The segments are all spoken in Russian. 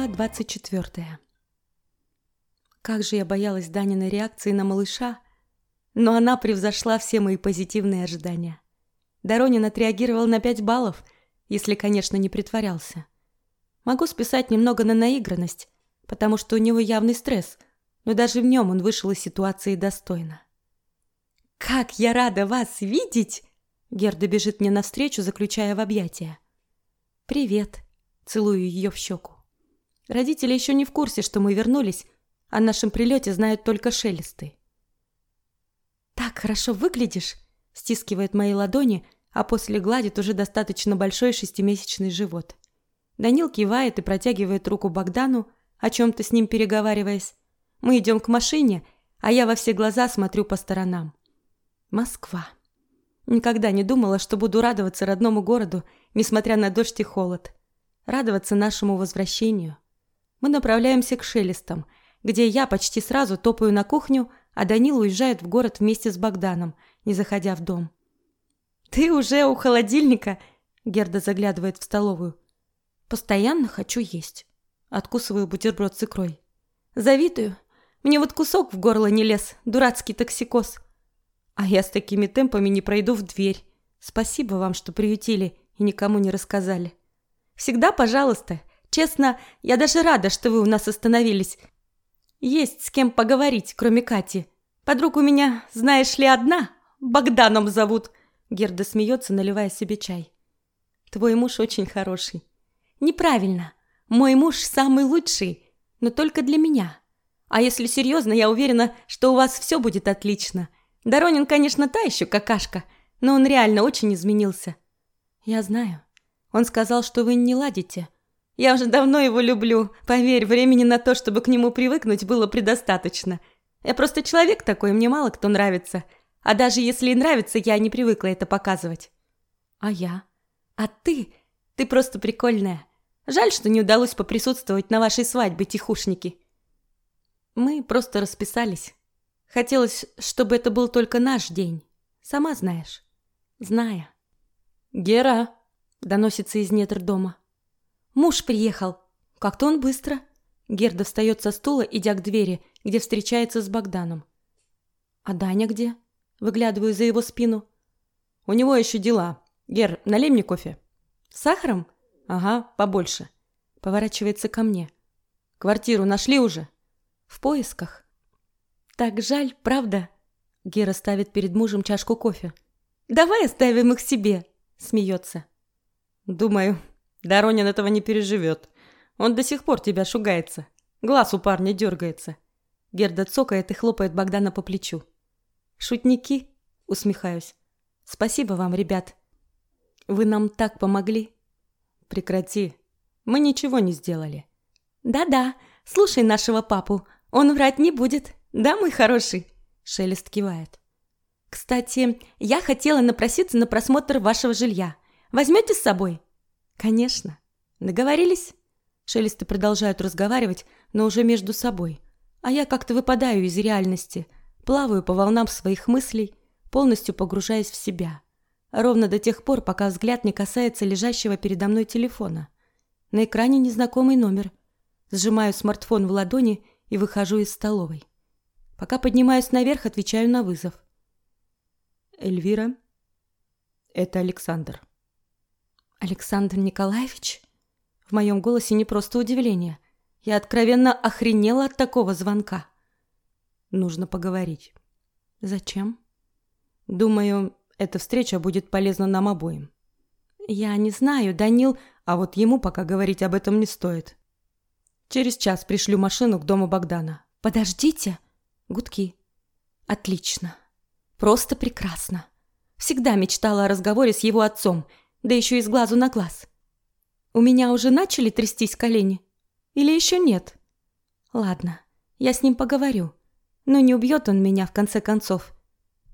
Глава 24. Как же я боялась Даниной реакции на малыша, но она превзошла все мои позитивные ожидания. Доронин отреагировал на 5 баллов, если, конечно, не притворялся. Могу списать немного на наигранность, потому что у него явный стресс, но даже в нем он вышел из ситуации достойно. «Как я рада вас видеть!» Герда бежит мне навстречу, заключая в объятия. «Привет!» Целую ее в щеку. Родители еще не в курсе, что мы вернулись, о нашем прилете знают только шелесты. «Так хорошо выглядишь!» – стискивает мои ладони, а после гладит уже достаточно большой шестимесячный живот. Данил кивает и протягивает руку Богдану, о чем-то с ним переговариваясь. Мы идем к машине, а я во все глаза смотрю по сторонам. Москва. Никогда не думала, что буду радоваться родному городу, несмотря на дождь и холод. Радоваться нашему возвращению – мы направляемся к Шелестам, где я почти сразу топаю на кухню, а Данил уезжает в город вместе с Богданом, не заходя в дом. «Ты уже у холодильника?» Герда заглядывает в столовую. «Постоянно хочу есть». Откусываю бутерброд с икрой. «Завидую. Мне вот кусок в горло не лез, дурацкий токсикоз. А я с такими темпами не пройду в дверь. Спасибо вам, что приютили и никому не рассказали. Всегда, пожалуйста, Честно, я даже рада, что вы у нас остановились. Есть с кем поговорить, кроме Кати. Подруг у меня, знаешь ли, одна. Богданом зовут. Герда смеется, наливая себе чай. Твой муж очень хороший. Неправильно. Мой муж самый лучший, но только для меня. А если серьезно, я уверена, что у вас все будет отлично. Доронин, конечно, та еще какашка, но он реально очень изменился. Я знаю. Он сказал, что вы не ладите. Я уже давно его люблю. Поверь, времени на то, чтобы к нему привыкнуть, было предостаточно. Я просто человек такой, мне мало кто нравится. А даже если и нравится, я не привыкла это показывать. А я? А ты? Ты просто прикольная. Жаль, что не удалось поприсутствовать на вашей свадьбе, тихушники. Мы просто расписались. Хотелось, чтобы это был только наш день. Сама знаешь. Зная. «Гера!» – доносится из недр дома. Муж приехал. Как-то он быстро. Герда встает со стула, идя к двери, где встречается с Богданом. А Даня где? Выглядываю за его спину. У него еще дела. Гер, налей мне кофе. С сахаром? Ага, побольше. Поворачивается ко мне. Квартиру нашли уже? В поисках. Так жаль, правда? Гера ставит перед мужем чашку кофе. Давай оставим их себе, смеется. Думаю, Доронин этого не переживет. Он до сих пор тебя шугается. Глаз у парня дергается. Герда цокает и хлопает Богдана по плечу. «Шутники?» – усмехаюсь. «Спасибо вам, ребят. Вы нам так помогли». «Прекрати. Мы ничего не сделали». «Да-да, слушай нашего папу. Он врать не будет. Да, мой хороший?» Шелест кивает. «Кстати, я хотела напроситься на просмотр вашего жилья. Возьмете с собой?» Конечно. Договорились? Шелесты продолжают разговаривать, но уже между собой. А я как-то выпадаю из реальности, плаваю по волнам своих мыслей, полностью погружаясь в себя. Ровно до тех пор, пока взгляд не касается лежащего передо мной телефона. На экране незнакомый номер. Сжимаю смартфон в ладони и выхожу из столовой. Пока поднимаюсь наверх, отвечаю на вызов. Эльвира, это Александр. Александр Николаевич? В моем голосе не просто удивление. Я откровенно охренела от такого звонка. Нужно поговорить. Зачем? Думаю, эта встреча будет полезна нам обоим. Я не знаю, Данил, а вот ему пока говорить об этом не стоит. Через час пришлю машину к дому Богдана. Подождите. Гудки. Отлично. Просто прекрасно. Всегда мечтала о разговоре с его отцом – да еще и с глазу на глаз. У меня уже начали трястись колени? Или еще нет? Ладно, я с ним поговорю. Но не убьет он меня в конце концов.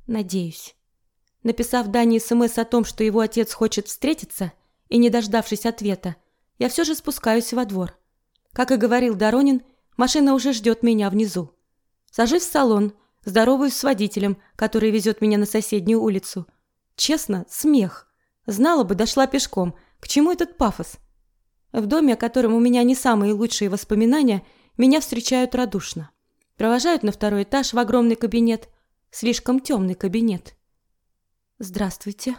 Надеюсь. Написав Дане СМС о том, что его отец хочет встретиться, и не дождавшись ответа, я все же спускаюсь во двор. Как и говорил Доронин, машина уже ждет меня внизу. Сажусь в салон, здороваюсь с водителем, который везет меня на соседнюю улицу. Честно, смех. Знала бы, дошла пешком. К чему этот пафос? В доме, о котором у меня не самые лучшие воспоминания, меня встречают радушно. Провожают на второй этаж в огромный кабинет. Слишком темный кабинет. «Здравствуйте».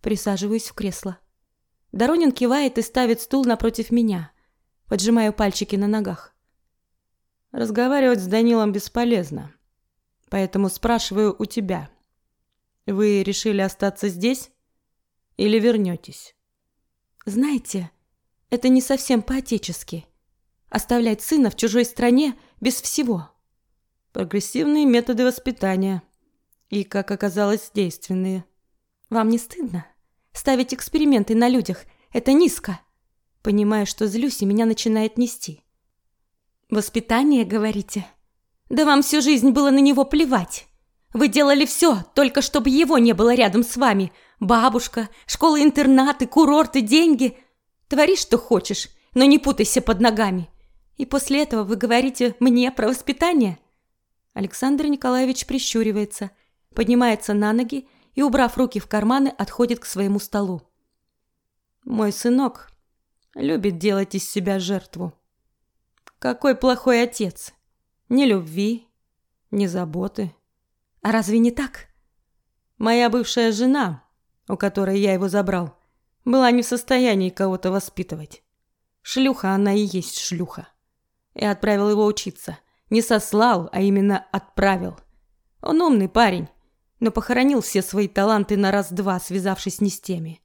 Присаживаюсь в кресло. Доронин кивает и ставит стул напротив меня. Поджимаю пальчики на ногах. Разговаривать с Данилом бесполезно. Поэтому спрашиваю у тебя. Вы решили остаться здесь или вернетесь? Знаете, это не совсем по-отечески. Оставлять сына в чужой стране без всего. Прогрессивные методы воспитания. И, как оказалось, действенные. Вам не стыдно? Ставить эксперименты на людях – это низко. Понимаю, что злюсь, и меня начинает нести. Воспитание, говорите? Да вам всю жизнь было на него плевать. Вы делали все, только чтобы его не было рядом с вами. Бабушка, школы-интернаты, курорты, деньги. Твори, что хочешь, но не путайся под ногами. И после этого вы говорите мне про воспитание? Александр Николаевич прищуривается, поднимается на ноги и, убрав руки в карманы, отходит к своему столу. Мой сынок любит делать из себя жертву. Какой плохой отец. Ни любви, ни заботы. А разве не так? Моя бывшая жена, у которой я его забрал, была не в состоянии кого-то воспитывать. Шлюха она и есть шлюха. Я отправил его учиться. Не сослал, а именно отправил. Он умный парень, но похоронил все свои таланты на раз-два, связавшись не с теми.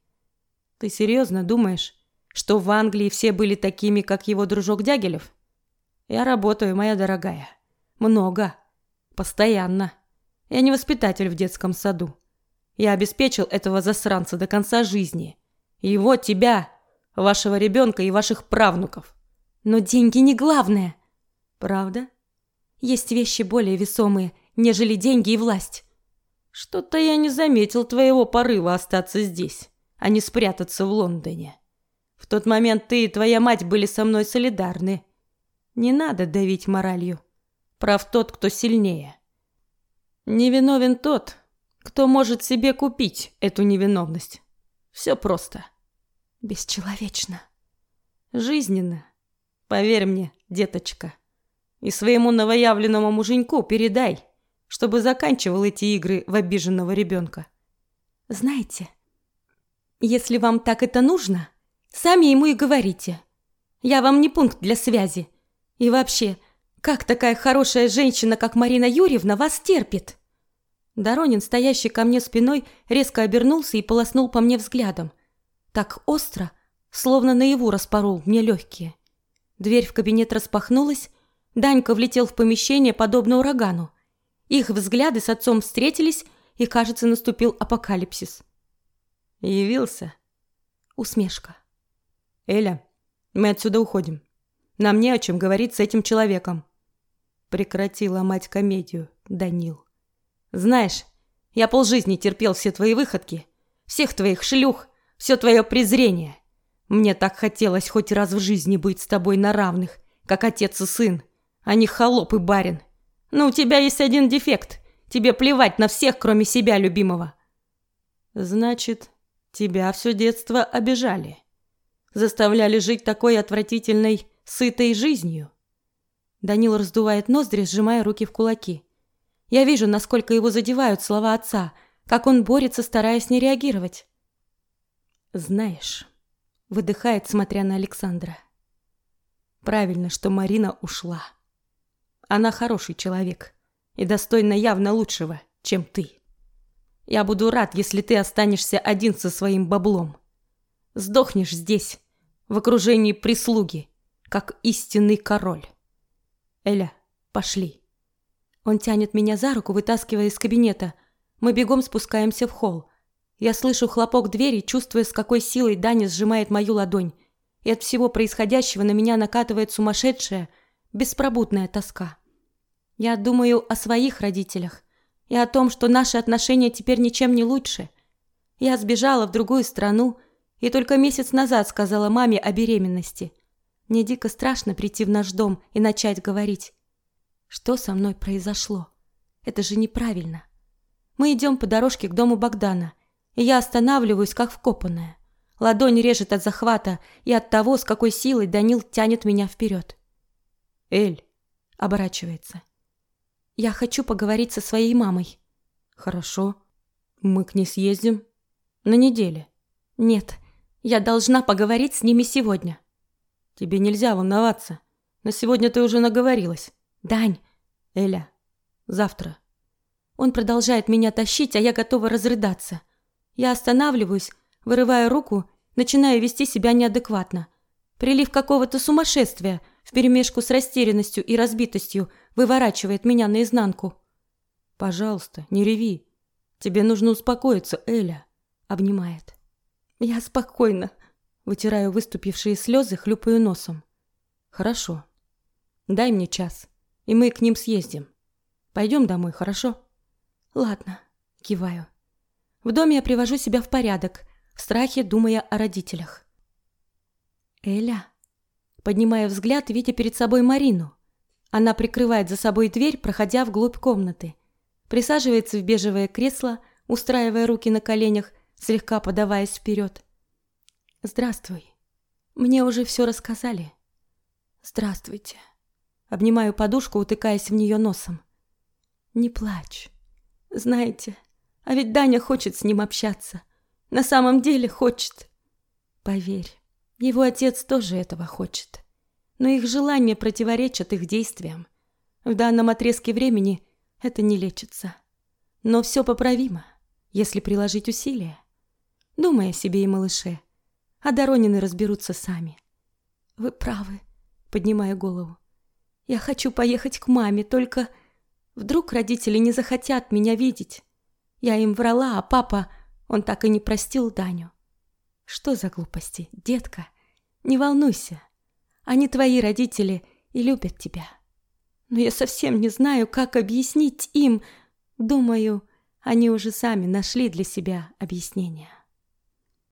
Ты серьезно думаешь, что в Англии все были такими, как его дружок Дягилев? Я работаю, моя дорогая. Много. Постоянно. Я не воспитатель в детском саду. Я обеспечил этого засранца до конца жизни. Его, тебя, вашего ребенка и ваших правнуков. Но деньги не главное. Правда? Есть вещи более весомые, нежели деньги и власть. Что-то я не заметил твоего порыва остаться здесь, а не спрятаться в Лондоне. В тот момент ты и твоя мать были со мной солидарны. Не надо давить моралью. Прав тот, кто сильнее. Невиновен тот, кто может себе купить эту невиновность. Все просто. Бесчеловечно. Жизненно. Поверь мне, деточка. И своему новоявленному муженьку передай, чтобы заканчивал эти игры в обиженного ребенка. Знаете, если вам так это нужно, сами ему и говорите. Я вам не пункт для связи. И вообще, как такая хорошая женщина, как Марина Юрьевна, вас терпит? Доронин, стоящий ко мне спиной, резко обернулся и полоснул по мне взглядом. Так остро, словно наяву распорол мне легкие. Дверь в кабинет распахнулась, Данька влетел в помещение, подобно урагану. Их взгляды с отцом встретились, и, кажется, наступил апокалипсис. «Явился?» Усмешка. «Эля, мы отсюда уходим. Нам не о чем говорить с этим человеком. Прекрати ломать комедию, Данил. Знаешь, я полжизни терпел все твои выходки, всех твоих шлюх, все твое презрение. Мне так хотелось хоть раз в жизни быть с тобой на равных, как отец и сын, а не холоп и барин. Но у тебя есть один дефект. Тебе плевать на всех, кроме себя любимого. Значит, тебя все детство обижали. Заставляли жить такой отвратительной сытой жизнью. Данил раздувает ноздри, сжимая руки в кулаки. Я вижу, насколько его задевают слова отца, как он борется, стараясь не реагировать. Знаешь, выдыхает, смотря на Александра. Правильно, что Марина ушла. Она хороший человек и достойна явно лучшего, чем ты. Я буду рад, если ты останешься один со своим баблом. Сдохнешь здесь, в окружении прислуги, как истинный король. Эля, пошли. Он тянет меня за руку, вытаскивая из кабинета. Мы бегом спускаемся в холл. Я слышу хлопок двери, чувствуя, с какой силой Даня сжимает мою ладонь. И от всего происходящего на меня накатывает сумасшедшая, беспробудная тоска. Я думаю о своих родителях и о том, что наши отношения теперь ничем не лучше. Я сбежала в другую страну и только месяц назад сказала маме о беременности. Мне дико страшно прийти в наш дом и начать говорить. Что со мной произошло? Это же неправильно. Мы идем по дорожке к дому Богдана, и я останавливаюсь, как вкопанная. Ладонь режет от захвата и от того, с какой силой Данил тянет меня вперед. «Эль!» — оборачивается. «Я хочу поговорить со своей мамой». «Хорошо. Мы к ней съездим. На неделе». «Нет, я должна поговорить с ними сегодня». «Тебе нельзя волноваться. На сегодня ты уже наговорилась». «Дань!» «Эля, завтра». Он продолжает меня тащить, а я готова разрыдаться. Я останавливаюсь, вырывая руку, начинаю вести себя неадекватно. Прилив какого-то сумасшествия вперемешку с растерянностью и разбитостью выворачивает меня наизнанку. «Пожалуйста, не реви. Тебе нужно успокоиться, Эля», — обнимает. «Я спокойно», — вытираю выступившие слезы, хлюпаю носом. «Хорошо. Дай мне час, и мы к ним съездим. Пойдем домой, хорошо?» «Ладно», — киваю. В доме я привожу себя в порядок, в страхе думая о родителях. «Эля?» Поднимаю взгляд, видя перед собой Марину. Она прикрывает за собой дверь, проходя вглубь комнаты. Присаживается в бежевое кресло, устраивая руки на коленях, слегка подаваясь вперед. «Здравствуй. Мне уже все рассказали». «Здравствуйте». Обнимаю подушку, утыкаясь в нее носом. «Не плачь. Знаете, а ведь Даня хочет с ним общаться. На самом деле хочет. Поверь, его отец тоже этого хочет. Но их желания противоречат их действиям. В данном отрезке времени это не лечится. Но все поправимо, если приложить усилия. Думай о себе и малыше. А Доронины разберутся сами. Вы правы, поднимая голову. Я хочу поехать к маме, только... Вдруг родители не захотят меня видеть. Я им врала, а папа, он так и не простил Даню. Что за глупости, детка? Не волнуйся. Они твои родители и любят тебя. Но я совсем не знаю, как объяснить им. Думаю, они уже сами нашли для себя объяснение.